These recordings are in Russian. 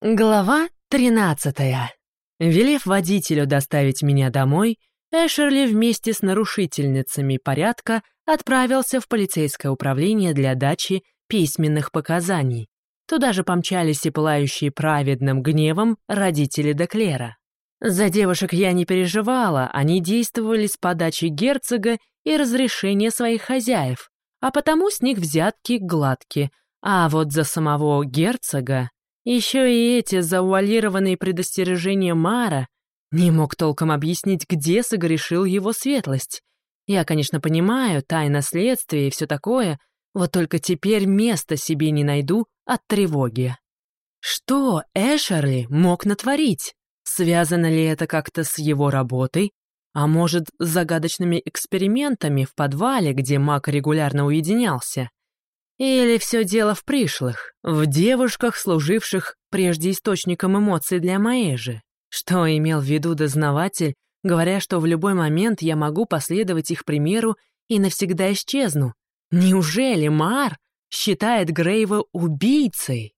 Глава тринадцатая. Велев водителю доставить меня домой, Эшерли вместе с нарушительницами порядка отправился в полицейское управление для дачи письменных показаний. Туда же помчались и пылающие праведным гневом родители Деклера. За девушек я не переживала, они действовали с подачи герцога и разрешения своих хозяев, а потому с них взятки гладки, а вот за самого герцога еще и эти зауалированные предостережения Мара не мог толком объяснить, где согрешил его светлость. Я, конечно, понимаю, тайна следствия и все такое, вот только теперь места себе не найду от тревоги. Что Эшерли мог натворить? Связано ли это как-то с его работой? А может, с загадочными экспериментами в подвале, где маг регулярно уединялся? Или все дело в пришлых, в девушках, служивших прежде источником эмоций для Маэжи? Что имел в виду дознаватель, говоря, что в любой момент я могу последовать их примеру и навсегда исчезну? Неужели Мар считает Грейва убийцей?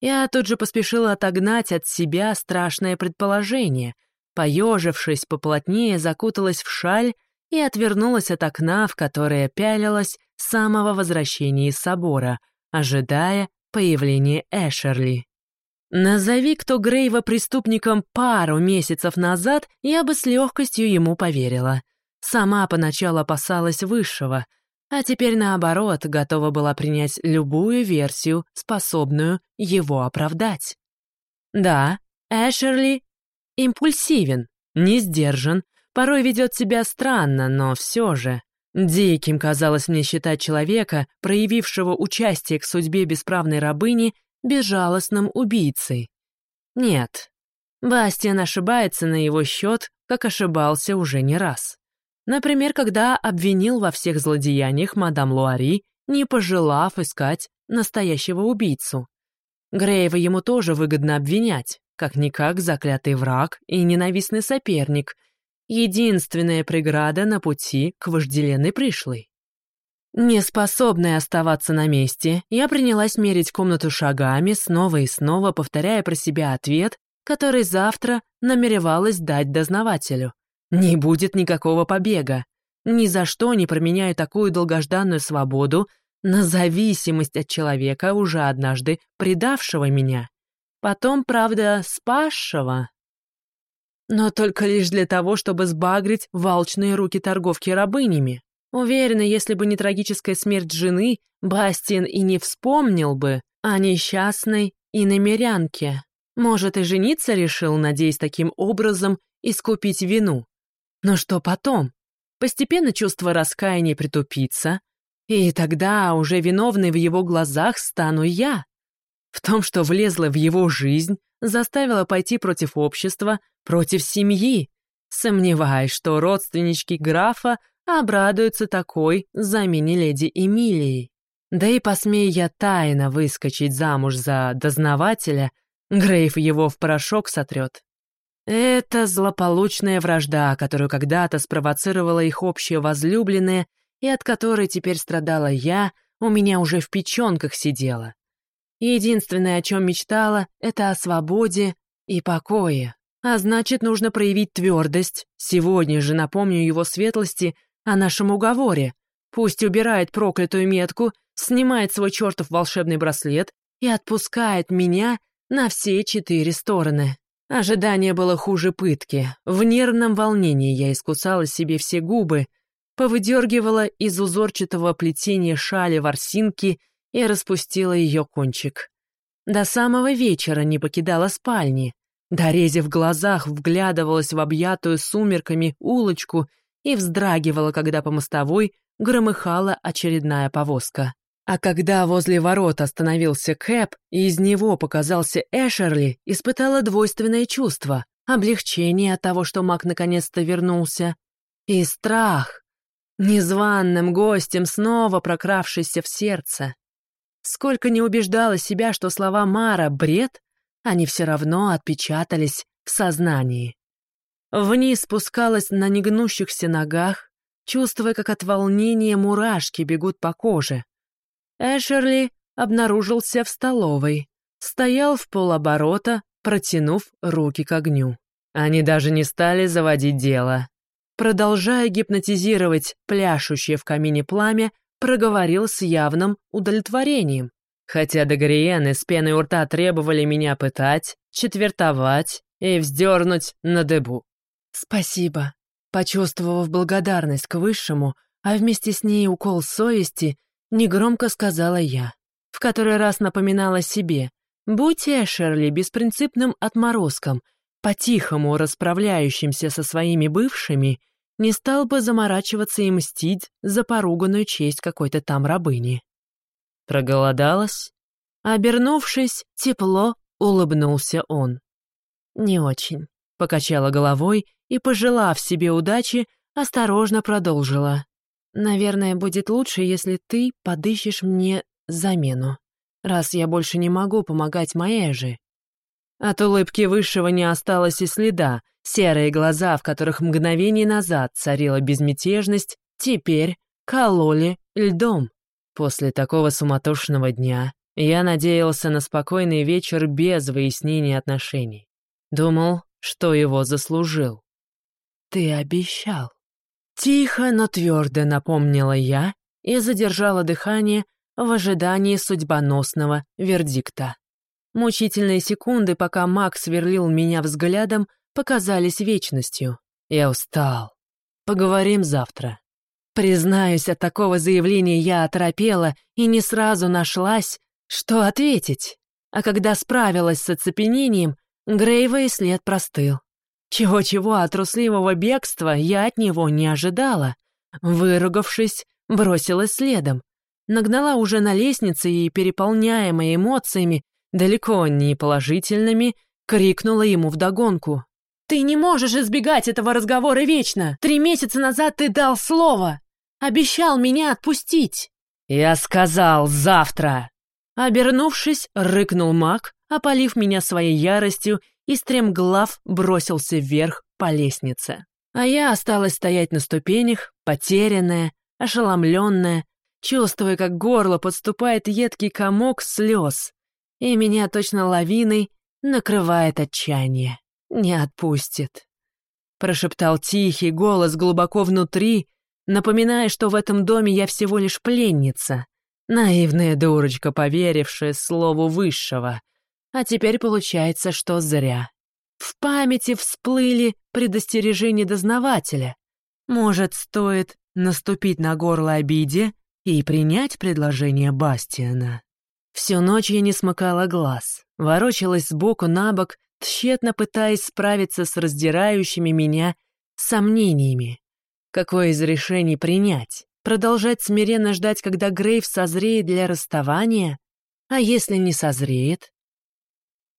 Я тут же поспешила отогнать от себя страшное предположение. Поежившись поплотнее, закуталась в шаль и отвернулась от окна, в которое пялилась самого возвращения из собора, ожидая появления Эшерли. Назови кто Грейва преступником пару месяцев назад, я бы с легкостью ему поверила. Сама поначалу опасалась высшего, а теперь, наоборот, готова была принять любую версию, способную его оправдать. Да, Эшерли импульсивен, не сдержан, порой ведет себя странно, но все же. Диким казалось мне считать человека, проявившего участие к судьбе бесправной рабыни, безжалостным убийцей. Нет, Бастиан ошибается на его счет, как ошибался уже не раз. Например, когда обвинил во всех злодеяниях мадам Луари, не пожелав искать настоящего убийцу. Грейва ему тоже выгодно обвинять, как-никак заклятый враг и ненавистный соперник, единственная преграда на пути к вожделенной пришлой. Неспособная оставаться на месте, я принялась мерить комнату шагами, снова и снова повторяя про себя ответ, который завтра намеревалась дать дознавателю. Не будет никакого побега. Ни за что не променяю такую долгожданную свободу на зависимость от человека, уже однажды предавшего меня. Потом, правда, спасшего. Но только лишь для того, чтобы сбагрить волчные руки торговки рабынями. Уверена, если бы не трагическая смерть жены, Бастин и не вспомнил бы о несчастной и намерянке. Может, и жениться решил, надеясь таким образом искупить вину. Но что потом? Постепенно чувство раскаяния притупится, и тогда уже виновной в его глазах стану я. В том, что влезла в его жизнь, заставила пойти против общества, против семьи. Сомневаюсь, что родственнички графа обрадуются такой замене леди Эмилии. Да и посмея я тайно выскочить замуж за дознавателя, Грейв его в порошок сотрет. Это злополучная вражда, которую когда-то спровоцировала их общая возлюбленная, и от которой теперь страдала я, у меня уже в печенках сидела. Единственное, о чем мечтала, это о свободе и покое. А значит, нужно проявить твердость. Сегодня же напомню его светлости о нашем уговоре. Пусть убирает проклятую метку, снимает свой чертов волшебный браслет и отпускает меня на все четыре стороны. Ожидание было хуже пытки. В нервном волнении я искусала себе все губы, повыдергивала из узорчатого плетения шали ворсинки и распустила ее кончик. До самого вечера не покидала спальни. Дорезя в глазах, вглядывалась в объятую сумерками улочку и вздрагивала, когда по мостовой громыхала очередная повозка. А когда возле ворот остановился Кэп, и из него показался Эшерли, испытала двойственное чувство. Облегчение от того, что маг наконец-то вернулся. И страх. Незваным гостем, снова прокравшийся в сердце. Сколько не убеждала себя, что слова Мара — бред, они все равно отпечатались в сознании. Вниз спускалась на негнущихся ногах, чувствуя, как от волнения мурашки бегут по коже. Эшерли обнаружился в столовой. стоял в полоборота, протянув руки к огню. Они даже не стали заводить дело. Продолжая гипнотизировать пляшущее в камине пламя, проговорил с явным удовлетворением. Хотя Дагриены с пеной у рта требовали меня пытать, четвертовать и вздернуть на дыбу. «Спасибо», почувствовав благодарность к Высшему, а вместе с ней укол совести, негромко сказала я, в который раз напоминала себе, будь Эшерли беспринципным отморозком, по-тихому расправляющимся со своими бывшими, не стал бы заморачиваться и мстить за поруганную честь какой-то там рабыни. Проголодалась? Обернувшись, тепло улыбнулся он. «Не очень», — покачала головой и, пожелав себе удачи, осторожно продолжила. «Наверное, будет лучше, если ты подыщешь мне замену, раз я больше не могу помогать моей же». От улыбки Высшего не осталось и следа, серые глаза, в которых мгновение назад царила безмятежность, теперь кололи льдом. После такого суматошного дня я надеялся на спокойный вечер без выяснения отношений. Думал, что его заслужил. «Ты обещал». Тихо, но твердо напомнила я и задержала дыхание в ожидании судьбоносного вердикта. Мучительные секунды, пока Макс сверлил меня взглядом, показались вечностью. Я устал. Поговорим завтра. Признаюсь, от такого заявления я оторопела и не сразу нашлась, что ответить. А когда справилась с оцепенением, Грейва и след простыл. Чего-чего от трусливого бегства я от него не ожидала. Выругавшись, бросилась следом. Нагнала уже на лестнице и, переполняемая эмоциями, далеко не положительными, крикнула ему вдогонку. «Ты не можешь избегать этого разговора вечно! Три месяца назад ты дал слово! Обещал меня отпустить!» «Я сказал завтра!» Обернувшись, рыкнул маг, опалив меня своей яростью и стремглав бросился вверх по лестнице. А я осталась стоять на ступенях, потерянная, ошеломленная, чувствуя, как горло подступает едкий комок слез, и меня точно лавиной накрывает отчаяние. Не отпустит. Прошептал тихий голос глубоко внутри, напоминая, что в этом доме я всего лишь пленница, наивная дурочка, поверившая слову высшего. А теперь получается, что зря. В памяти всплыли предостережения дознавателя. Может, стоит наступить на горло обиде и принять предложение Бастиана? Всю ночь я не смыкала глаз, ворочалась сбоку на бок, тщетно пытаясь справиться с раздирающими меня сомнениями. Какое из решений принять? Продолжать смиренно ждать, когда Грейв созреет для расставания? А если не созреет?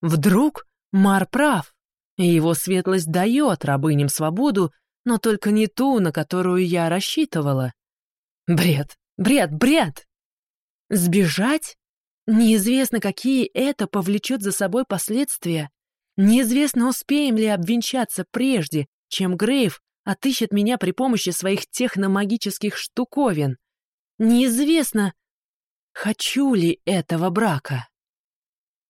Вдруг Мар прав, и его светлость дает рабыням свободу, но только не ту, на которую я рассчитывала. Бред, бред, бред! Сбежать? Неизвестно, какие это повлечет за собой последствия. Неизвестно, успеем ли обвенчаться прежде, чем Грейв отыщет меня при помощи своих техномагических штуковин. Неизвестно, хочу ли этого брака.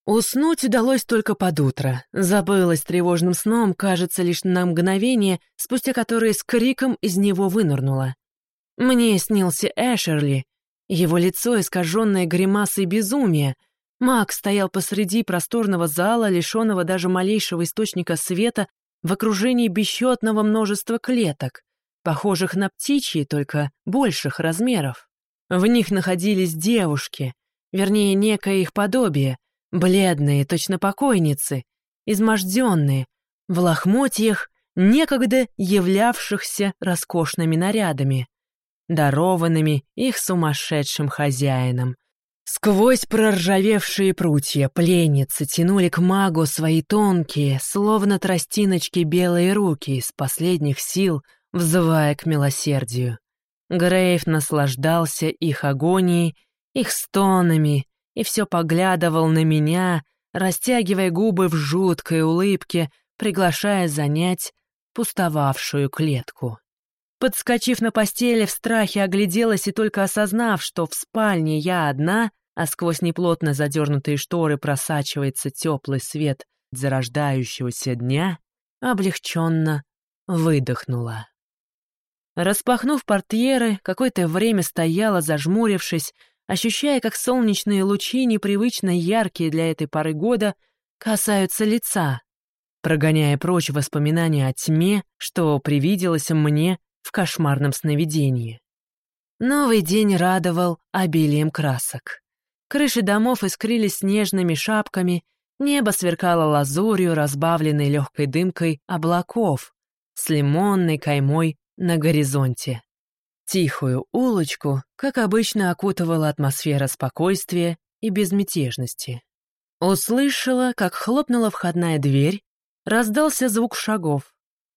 Уснуть удалось только под утро. Забылась тревожным сном, кажется, лишь на мгновение, спустя которое с криком из него вынырнула. Мне снился Эшерли, его лицо, искаженное гримасой безумия. Маг стоял посреди просторного зала, лишенного даже малейшего источника света, в окружении бесчетного множества клеток, похожих на птичьи, только больших размеров. В них находились девушки, вернее, некое их подобие, бледные, точно покойницы, изможденные, в лохмотьях, некогда являвшихся роскошными нарядами дарованными их сумасшедшим хозяином. Сквозь проржавевшие прутья пленницы тянули к магу свои тонкие, словно тростиночки белые руки из последних сил, взывая к милосердию. Грейв наслаждался их агонией, их стонами, и все поглядывал на меня, растягивая губы в жуткой улыбке, приглашая занять пустовавшую клетку. Подскочив на постели, в страхе огляделась и только осознав, что в спальне я одна, а сквозь неплотно задернутые шторы просачивается теплый свет зарождающегося дня, облегченно выдохнула. Распахнув портьеры, какое-то время стояла, зажмурившись, ощущая, как солнечные лучи, непривычно яркие для этой поры года, касаются лица, прогоняя прочь воспоминания о тьме, что привиделось мне в кошмарном сновидении. Новый день радовал обилием красок. Крыши домов искрились снежными шапками, небо сверкало лазурью, разбавленной легкой дымкой облаков, с лимонной каймой на горизонте. Тихую улочку, как обычно, окутывала атмосфера спокойствия и безмятежности. Услышала, как хлопнула входная дверь, раздался звук шагов.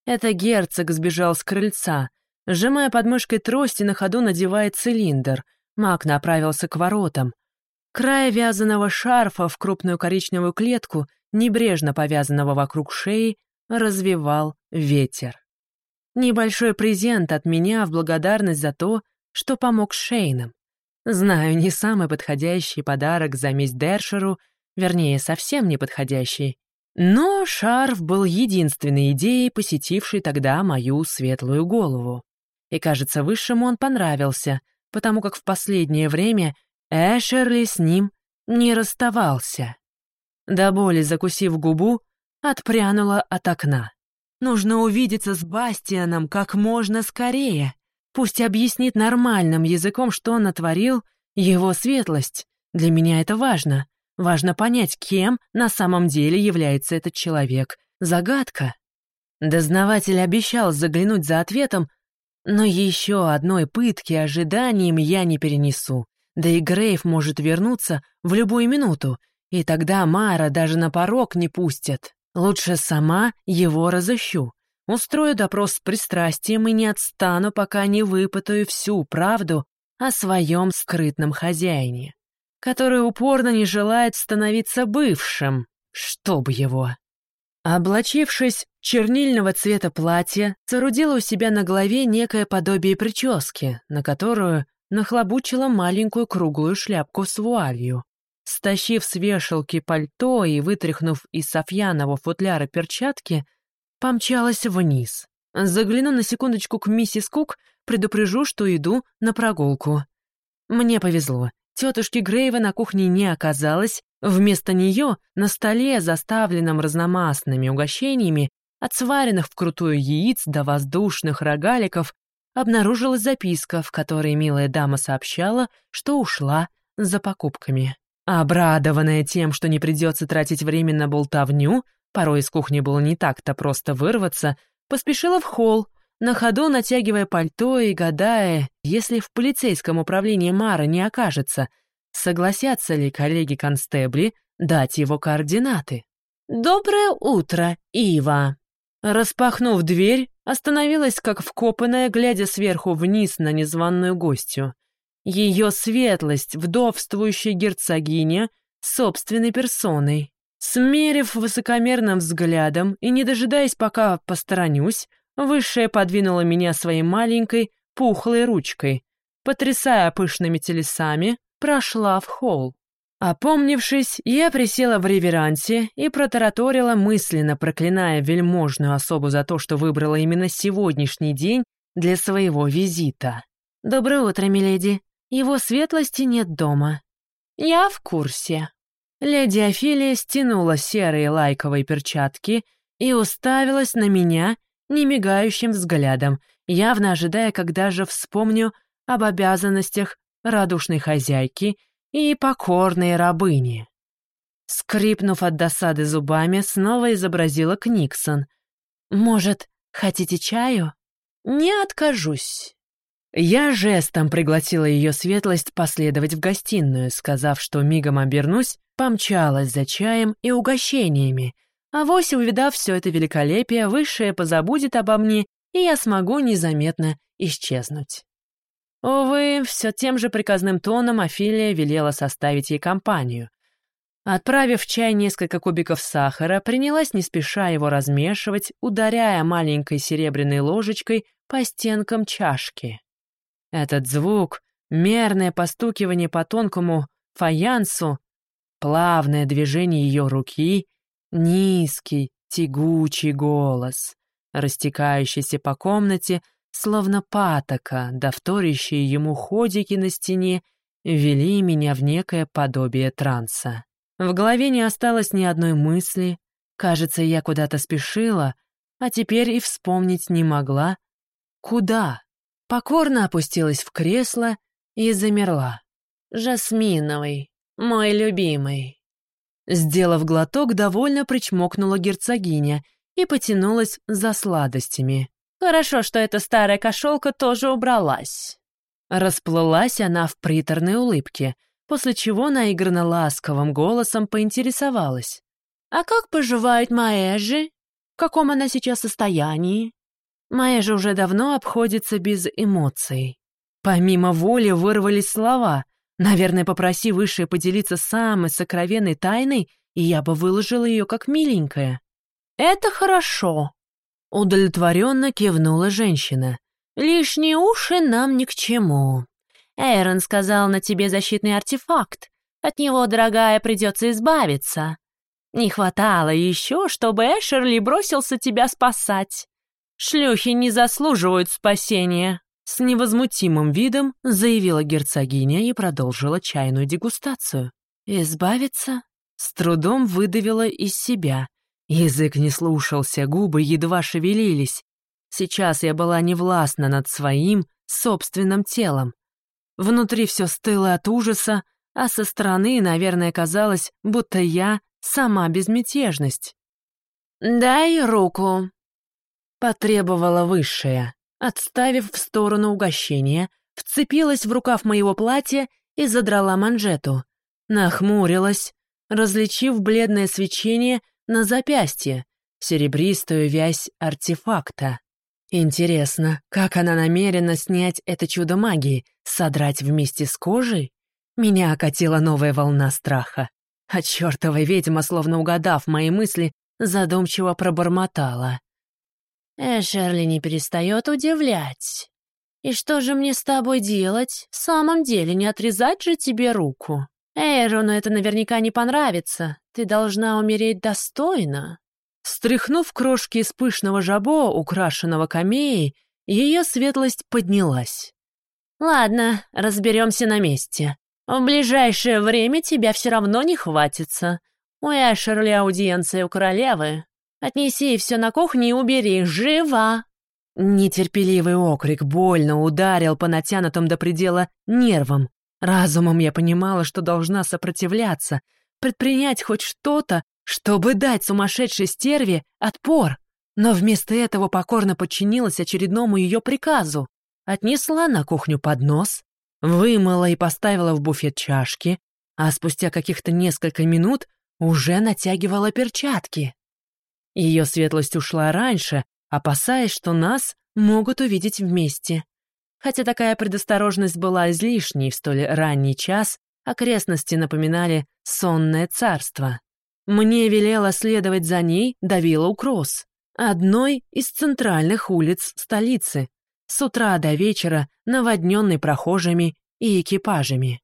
Это герцог сбежал с крыльца. Сжимая подмышкой трости, на ходу надевает цилиндр. Маг направился к воротам. Края вязаного шарфа в крупную коричневую клетку, небрежно повязанного вокруг шеи, развивал ветер. Небольшой презент от меня в благодарность за то, что помог Шейнам. Знаю, не самый подходящий подарок за месть Дершеру, вернее, совсем не подходящий. Но шарф был единственной идеей, посетившей тогда мою светлую голову. И, кажется, высшему он понравился, потому как в последнее время Эшерли с ним не расставался. До боли закусив губу, отпрянула от окна. Нужно увидеться с Бастианом как можно скорее. Пусть объяснит нормальным языком, что натворил, его светлость. Для меня это важно. Важно понять, кем на самом деле является этот человек. Загадка. Дознаватель обещал заглянуть за ответом, но еще одной пытки ожиданием я не перенесу. Да и Грейв может вернуться в любую минуту, и тогда Мара даже на порог не пустят. Лучше сама его разыщу. Устрою допрос с пристрастием и не отстану, пока не выпытаю всю правду о своем скрытном хозяине, который упорно не желает становиться бывшим, чтоб его. Облачившись чернильного цвета платья, соорудила у себя на голове некое подобие прически, на которую нахлобучила маленькую круглую шляпку с вуалью. Стащив с вешалки пальто и вытряхнув из софьяного футляра перчатки, помчалась вниз. Загляну на секундочку к миссис Кук, предупрежу, что иду на прогулку. Мне повезло. Тетушки Грейва на кухне не оказалось, вместо нее на столе, заставленном разномастными угощениями, от сваренных вкрутую яиц до воздушных рогаликов, обнаружилась записка, в которой милая дама сообщала, что ушла за покупками. Обрадованная тем, что не придется тратить время на болтовню, порой из кухни было не так-то просто вырваться, поспешила в холл, на ходу натягивая пальто и гадая, если в полицейском управлении Мара не окажется, согласятся ли коллеги-констебли дать его координаты. «Доброе утро, Ива!» Распахнув дверь, остановилась как вкопанная, глядя сверху вниз на незваную гостью. Ее светлость, вдовствующая герцогиня, собственной персоной. Смерив высокомерным взглядом и не дожидаясь, пока посторонюсь, высшая подвинула меня своей маленькой, пухлой ручкой. Потрясая пышными телесами, прошла в холл. Опомнившись, я присела в реверансе и протараторила мысленно, проклиная вельможную особу за то, что выбрала именно сегодняшний день для своего визита. «Доброе утро, миледи. Его светлости нет дома». «Я в курсе». Леди Офелия стянула серые лайковые перчатки и уставилась на меня немигающим взглядом, явно ожидая, когда же вспомню об обязанностях радушной хозяйки и покорной рабыни. Скрипнув от досады зубами, снова изобразила Книксон. «Может, хотите чаю?» «Не откажусь». Я жестом пригласила ее светлость последовать в гостиную, сказав, что мигом обернусь, помчалась за чаем и угощениями, а вось, увидав все это великолепие, высшее позабудет обо мне, и я смогу незаметно исчезнуть. Увы, все тем же приказным тоном Афилия велела составить ей компанию. Отправив в чай несколько кубиков сахара, принялась не спеша его размешивать, ударяя маленькой серебряной ложечкой по стенкам чашки. Этот звук, мерное постукивание по тонкому, фаянсу, плавное движение ее руки, низкий, тягучий голос, растекающийся по комнате, словно патока, да вторящие ему ходики на стене, вели меня в некое подобие транса. В голове не осталось ни одной мысли, кажется, я куда-то спешила, а теперь и вспомнить не могла. Куда? Покорно опустилась в кресло и замерла. «Жасминовый, мой любимый». Сделав глоток, довольно причмокнула герцогиня и потянулась за сладостями. «Хорошо, что эта старая кошелка тоже убралась». Расплылась она в приторной улыбке, после чего наигранно ласковым голосом поинтересовалась. «А как поживает Маэжи? В каком она сейчас состоянии?» Маэжи уже давно обходится без эмоций. Помимо воли вырвались слова. Наверное, попроси Высшее поделиться самой сокровенной тайной, и я бы выложила ее как миленькая. «Это хорошо», — удовлетворенно кивнула женщина. «Лишние уши нам ни к чему. Эйрон сказал на тебе защитный артефакт. От него, дорогая, придется избавиться. Не хватало еще, чтобы Эшерли бросился тебя спасать. Шлюхи не заслуживают спасения». С невозмутимым видом заявила герцогиня и продолжила чайную дегустацию. «Избавиться?» С трудом выдавила из себя. Язык не слушался, губы едва шевелились. Сейчас я была невластна над своим собственным телом. Внутри все стыло от ужаса, а со стороны, наверное, казалось, будто я сама безмятежность. «Дай руку», — потребовала высшая, отставив в сторону угощения, вцепилась в рукав моего платья и задрала манжету. Нахмурилась, различив бледное свечение на запястье, серебристую вязь артефакта. Интересно, как она намерена снять это чудо магии, содрать вместе с кожей? Меня окатила новая волна страха. А чертова ведьма, словно угадав мои мысли, задумчиво пробормотала. «Эшерли не перестает удивлять. И что же мне с тобой делать? В самом деле, не отрезать же тебе руку? Эйрону это наверняка не понравится. Ты должна умереть достойно». Стряхнув крошки из пышного жабо, украшенного камеей, ее светлость поднялась. «Ладно, разберемся на месте. В ближайшее время тебя все равно не хватится. У Эшерли аудиенция у королевы. Отнеси все на кухню и убери, живо!» Нетерпеливый окрик больно ударил по натянутым до предела нервам. Разумом я понимала, что должна сопротивляться, предпринять хоть что-то, чтобы дать сумасшедшей стерве отпор, но вместо этого покорно подчинилась очередному ее приказу. Отнесла на кухню поднос, вымыла и поставила в буфет чашки, а спустя каких-то несколько минут уже натягивала перчатки. Ее светлость ушла раньше, опасаясь, что нас могут увидеть вместе. Хотя такая предосторожность была излишней в столь ранний час, окрестности напоминали сонное царство. Мне велела следовать за ней до Виллоу-Кросс, одной из центральных улиц столицы, с утра до вечера наводненной прохожими и экипажами.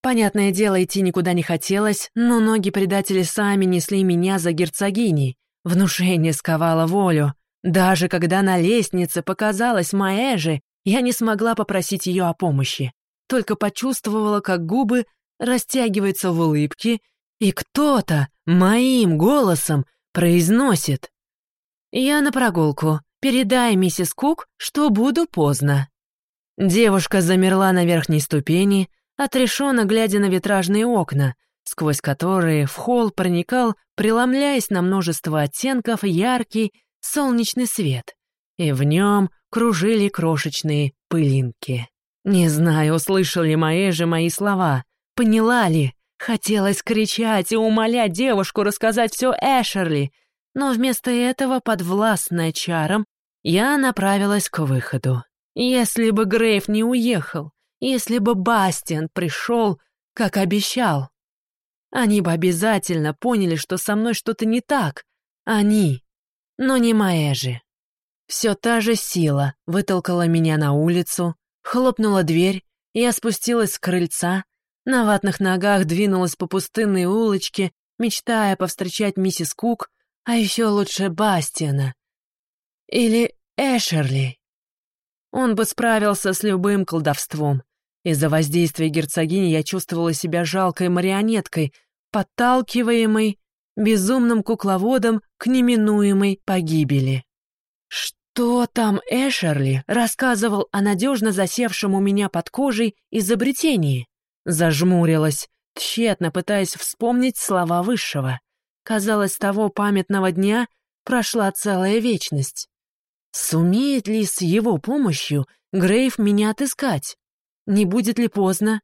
Понятное дело, идти никуда не хотелось, но ноги предатели сами несли меня за герцогиней. Внушение сковало волю. Даже когда на лестнице показалась Маэжи, я не смогла попросить ее о помощи. Только почувствовала, как губы растягиваются в улыбке, и кто-то моим голосом произносит «Я на прогулку. Передай миссис Кук, что буду поздно». Девушка замерла на верхней ступени, отрешенно глядя на витражные окна, сквозь которые в холл проникал, преломляясь на множество оттенков, яркий солнечный свет, и в нем кружили крошечные пылинки. Не знаю, услышал ли мои же мои слова, поняла ли, Хотелось кричать и умолять девушку рассказать все Эшерли, но вместо этого, подвластная чаром, я направилась к выходу. Если бы Грейв не уехал, если бы Бастиан пришел, как обещал, они бы обязательно поняли, что со мной что-то не так. Они, но не же. Все та же сила вытолкала меня на улицу, хлопнула дверь, я спустилась с крыльца, На ватных ногах двинулась по пустынной улочке, мечтая повстречать миссис Кук, а еще лучше Бастиана. Или Эшерли. Он бы справился с любым колдовством. Из-за воздействия герцогини я чувствовала себя жалкой марионеткой, подталкиваемой безумным кукловодом к неминуемой погибели. Что там Эшерли рассказывал о надежно засевшем у меня под кожей изобретении? Зажмурилась, тщетно пытаясь вспомнить слова Высшего. Казалось, того памятного дня прошла целая вечность. Сумеет ли с его помощью Грейв меня отыскать? Не будет ли поздно?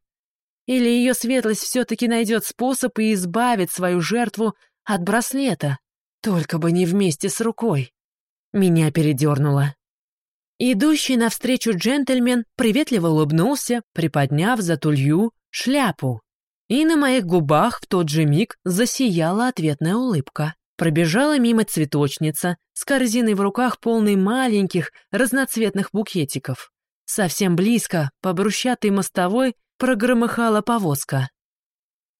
Или ее светлость все-таки найдет способ и избавит свою жертву от браслета? Только бы не вместе с рукой. Меня передернуло. Идущий навстречу джентльмен приветливо улыбнулся, приподняв за тулью шляпу. И на моих губах в тот же миг засияла ответная улыбка. Пробежала мимо цветочница с корзиной в руках полной маленьких разноцветных букетиков. Совсем близко, по брусчатой мостовой, прогромыхала повозка.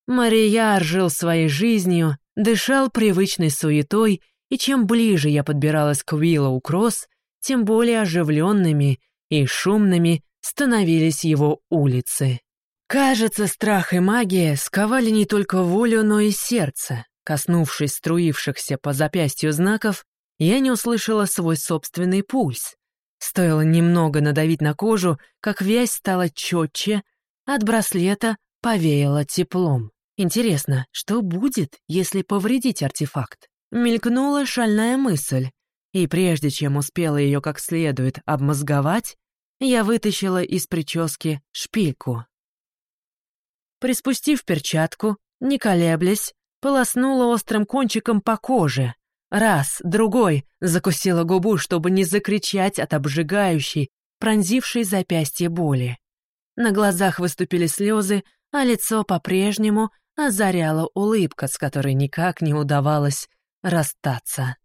Марияр жил своей жизнью, дышал привычной суетой, и чем ближе я подбиралась к Уиллоу Кросс, тем более оживленными и шумными становились его улицы. Кажется, страх и магия сковали не только волю, но и сердце. Коснувшись струившихся по запястью знаков, я не услышала свой собственный пульс. Стоило немного надавить на кожу, как вязь стала четче, от браслета повеяло теплом. Интересно, что будет, если повредить артефакт? Мелькнула шальная мысль, и прежде чем успела ее как следует обмозговать, я вытащила из прически шпильку. Приспустив перчатку, не колеблясь, полоснула острым кончиком по коже. Раз, другой, закусила губу, чтобы не закричать от обжигающей, пронзившей запястье боли. На глазах выступили слезы, а лицо по-прежнему озаряла улыбка, с которой никак не удавалось расстаться.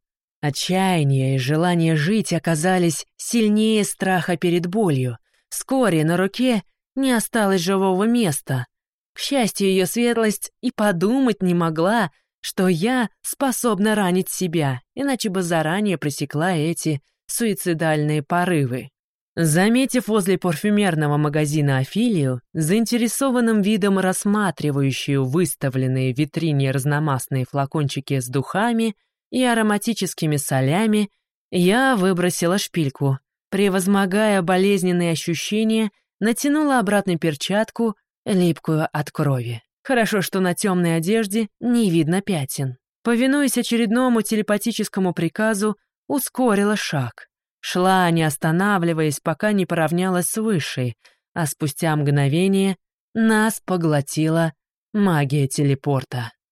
Отчаяние и желание жить оказались сильнее страха перед болью. Вскоре на руке не осталось живого места, к счастью, ее светлость и подумать не могла, что я способна ранить себя, иначе бы заранее пресекла эти суицидальные порывы. Заметив возле парфюмерного магазина Афилию, заинтересованным видом рассматривающую выставленные в витрине разномастные флакончики с духами и ароматическими солями, я выбросила шпильку. Превозмогая болезненные ощущения, натянула обратно перчатку липкую от крови. Хорошо, что на темной одежде не видно пятен. Повинуясь очередному телепатическому приказу, ускорила шаг. Шла, не останавливаясь, пока не поравнялась с высшей, а спустя мгновение нас поглотила магия телепорта.